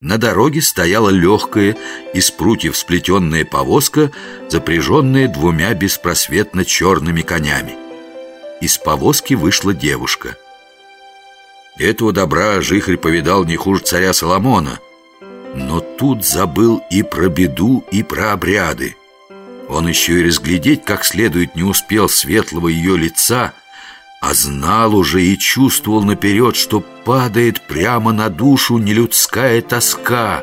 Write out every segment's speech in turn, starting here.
На дороге стояла легкая, из прутьев сплетенная повозка, запряженная двумя беспросветно черными конями. Из повозки вышла девушка. Этого добра Жихарь повидал не хуже царя Соломона, но тут забыл и про беду, и про обряды. Он еще и разглядеть как следует не успел светлого ее лица — а знал уже и чувствовал наперед, что падает прямо на душу нелюдская тоска,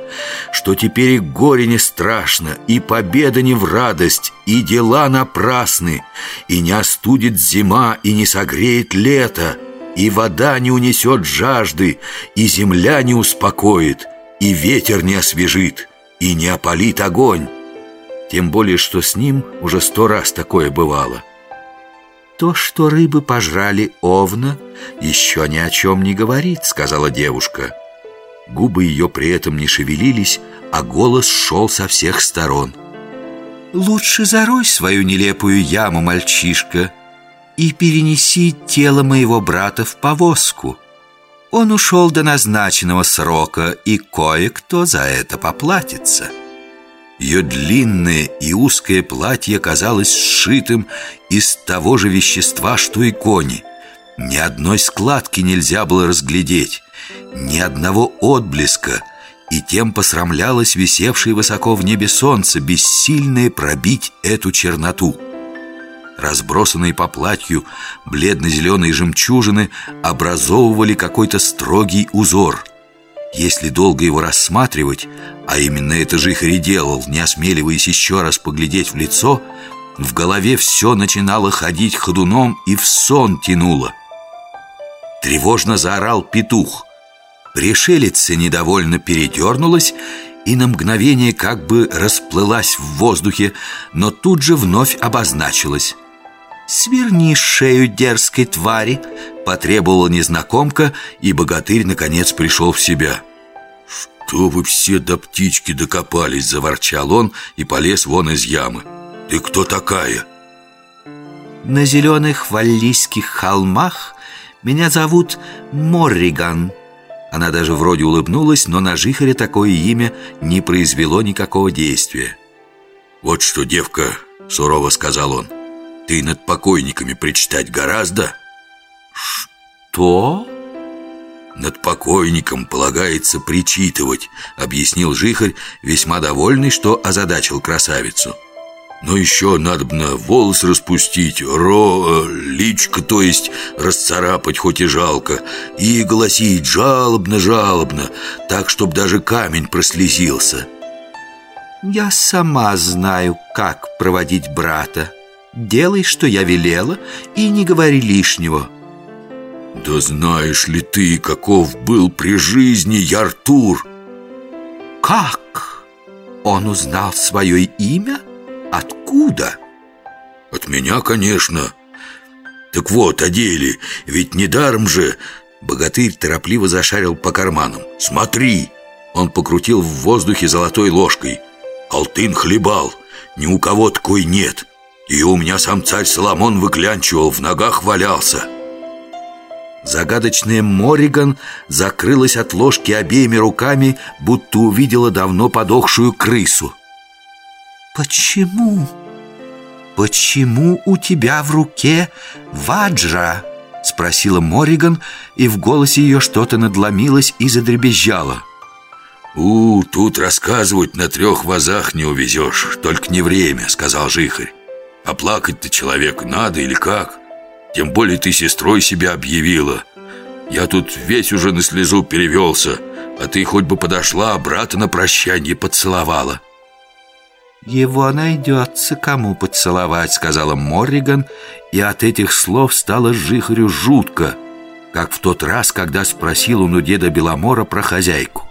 что теперь и горе не страшно, и победа не в радость, и дела напрасны, и не остудит зима, и не согреет лето, и вода не унесет жажды, и земля не успокоит, и ветер не освежит, и не опалит огонь. Тем более, что с ним уже сто раз такое бывало — «То, что рыбы пожрали овна, еще ни о чем не говорит», — сказала девушка. Губы ее при этом не шевелились, а голос шел со всех сторон. «Лучше зарой свою нелепую яму, мальчишка, и перенеси тело моего брата в повозку. Он ушел до назначенного срока, и кое-кто за это поплатится». Ее длинное и узкое платье казалось сшитым из того же вещества, что и кони. Ни одной складки нельзя было разглядеть, ни одного отблеска, и тем посрамлялось висевшее высоко в небе солнце, бессильное пробить эту черноту. Разбросанные по платью бледно-зеленые жемчужины образовывали какой-то строгий узор – если долго его рассматривать, а именно это Жихарь и делал, не осмеливаясь еще раз поглядеть в лицо, в голове все начинало ходить ходуном и в сон тянуло. Тревожно заорал петух. Решелица недовольно передернулась и на мгновение как бы расплылась в воздухе, но тут же вновь обозначилась. «Сверни шею дерзкой твари!» Потребовала незнакомка, и богатырь наконец пришел в себя «Что вы все до птички докопались?» Заворчал он и полез вон из ямы «Ты кто такая?» «На зеленых валлийских холмах меня зовут Морриган». Она даже вроде улыбнулась, но на Жихаре такое имя не произвело никакого действия «Вот что, девка», — сурово сказал он ты над покойниками причитать гораздо? Что? Над покойником полагается причитывать, объяснил Жихарь, весьма довольный, что озадачил красавицу. Но еще надобно волос распустить, ро, личко, то есть расцарапать хоть и жалко, и голосить жалобно-жалобно, так, чтоб даже камень прослезился. «Я сама знаю, как проводить брата», Делай, что я велела, и не говори лишнего Да знаешь ли ты, каков был при жизни Яртур? Как? Он узнал свое имя? Откуда? От меня, конечно Так вот, о деле, ведь недаром же Богатырь торопливо зашарил по карманам Смотри! Он покрутил в воздухе золотой ложкой Алтын хлебал, ни у кого такой нет и у меня сам царь Соломон выклянчивал, в ногах валялся Загадочная Мориган закрылась от ложки обеими руками, будто увидела давно подохшую крысу «Почему? Почему у тебя в руке ваджра?» Спросила Мориган, и в голосе ее что-то надломилось и задребезжало «У, тут рассказывать на трех вазах не увезешь, только не время», — сказал Жихарь а плакать-то человеку надо или как? Тем более ты сестрой себя объявила. Я тут весь уже на слезу перевелся А ты хоть бы подошла, брата на прощание поцеловала «Его найдется кому поцеловать», — сказала Морриган И от этих слов стало Жихарю жутко Как в тот раз, когда спросил он у деда Беломора про хозяйку.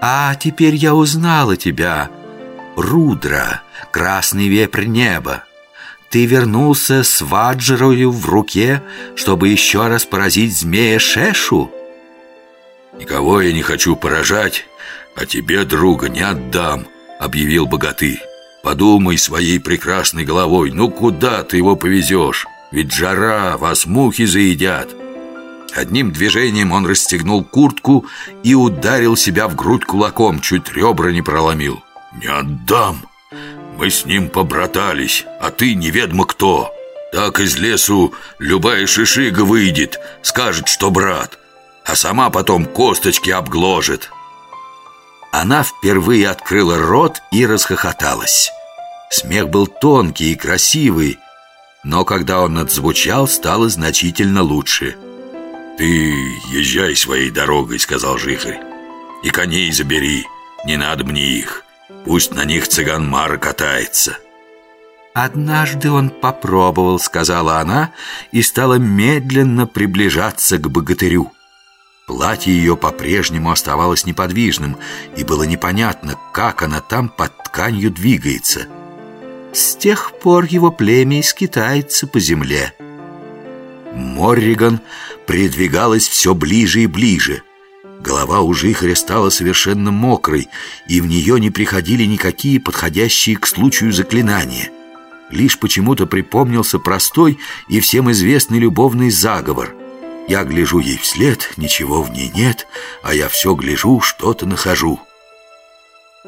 «А теперь я узнала тебя, Рудра, красный вепрь неба. Ты вернулся с ваджрою в руке, чтобы еще раз поразить змея Шешу? Никого я не хочу поражать, а тебе, друга, не отдам, объявил богатырь. Подумай своей прекрасной головой, ну куда ты его повезешь? Ведь жара, вас мухи заедят. Одним движением он расстегнул куртку и ударил себя в грудь кулаком, чуть ребра не проломил. «Не отдам! Мы с ним побратались, а ты неведомо кто!» Так из лесу любая шишига выйдет, скажет, что брат, а сама потом косточки обгложит. Она впервые открыла рот и расхохоталась. Смех был тонкий и красивый, но когда он отзвучал, стало значительно лучше. «Ты езжай своей дорогой», — сказал Жихарь, — «и коней забери, не надо мне их, пусть на них цыган Мара катается». «Однажды он попробовал», — сказала она, и стала медленно приближаться к богатырю. Платье ее по-прежнему оставалось неподвижным, и было непонятно, как она там под тканью двигается. С тех пор его племя скитается по земле. Морриган придвигалась все ближе и ближе. Голова у жихаря стала совершенно мокрой, и в нее не приходили никакие подходящие к случаю заклинания — Лишь почему-то припомнился простой и всем известный любовный заговор. Я гляжу ей вслед, ничего в ней нет, а я все гляжу, что-то нахожу.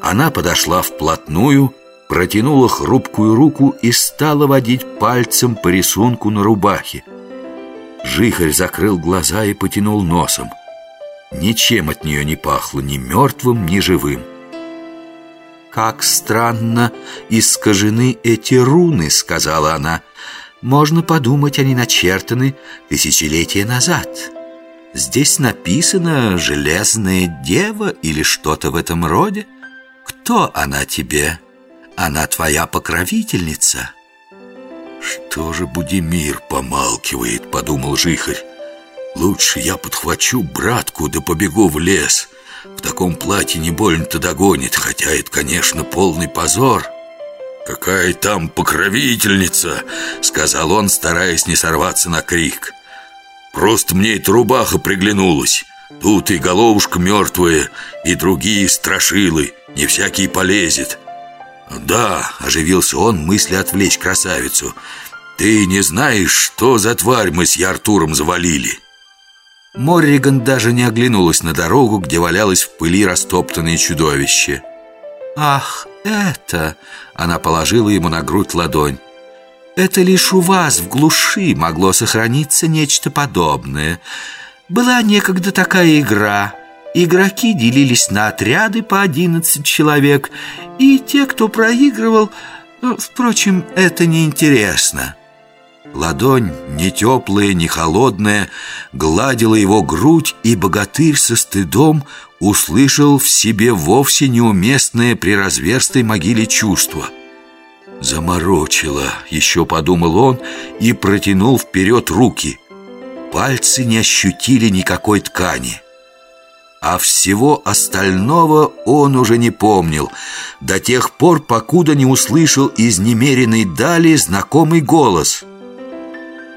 Она подошла вплотную, протянула хрупкую руку и стала водить пальцем по рисунку на рубахе. Жихарь закрыл глаза и потянул носом. Ничем от нее не пахло, ни мертвым, ни живым. «Как странно искажены эти руны», — сказала она. «Можно подумать, они начертаны тысячелетия назад. Здесь написано «Железная дева» или что-то в этом роде. Кто она тебе? Она твоя покровительница». «Что же Будимир помалкивает?» — подумал Жихарь. «Лучше я подхвачу братку да побегу в лес». В таком платье не больно-то догонит, хотя это, конечно, полный позор. «Какая там покровительница!» — сказал он, стараясь не сорваться на крик. «Просто мне эта рубаха приглянулась. Тут и головушка мертвая, и другие страшилы, не всякий полезет». «Да», — оживился он, мысли отвлечь красавицу, «ты не знаешь, что за тварь мы с Яртуром завалили?» Морриган даже не оглянулась на дорогу, где валялось в пыли растоптанное чудовище. «Ах, это...» — она положила ему на грудь ладонь. «Это лишь у вас в глуши могло сохраниться нечто подобное. Была некогда такая игра. Игроки делились на отряды по одиннадцать человек, и те, кто проигрывал... Ну, впрочем, это неинтересно». Ладонь, не теплая, не холодная, гладила его грудь, и богатырь со стыдом услышал в себе вовсе неуместное при разверстой могиле чувство. «Заморочила», — еще подумал он и протянул вперед руки. Пальцы не ощутили никакой ткани. А всего остального он уже не помнил, до тех пор, покуда не услышал из немеренной дали знакомый голос —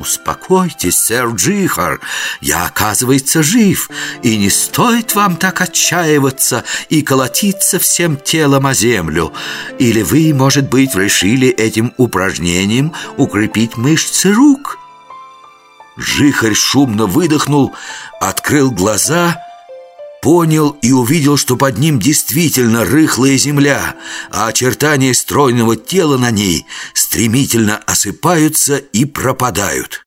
«Успокойтесь, сэр Джихар, я, оказывается, жив, и не стоит вам так отчаиваться и колотиться всем телом о землю. Или вы, может быть, решили этим упражнением укрепить мышцы рук?» Жихарь шумно выдохнул, открыл глаза понял и увидел, что под ним действительно рыхлая земля, а очертания стройного тела на ней стремительно осыпаются и пропадают.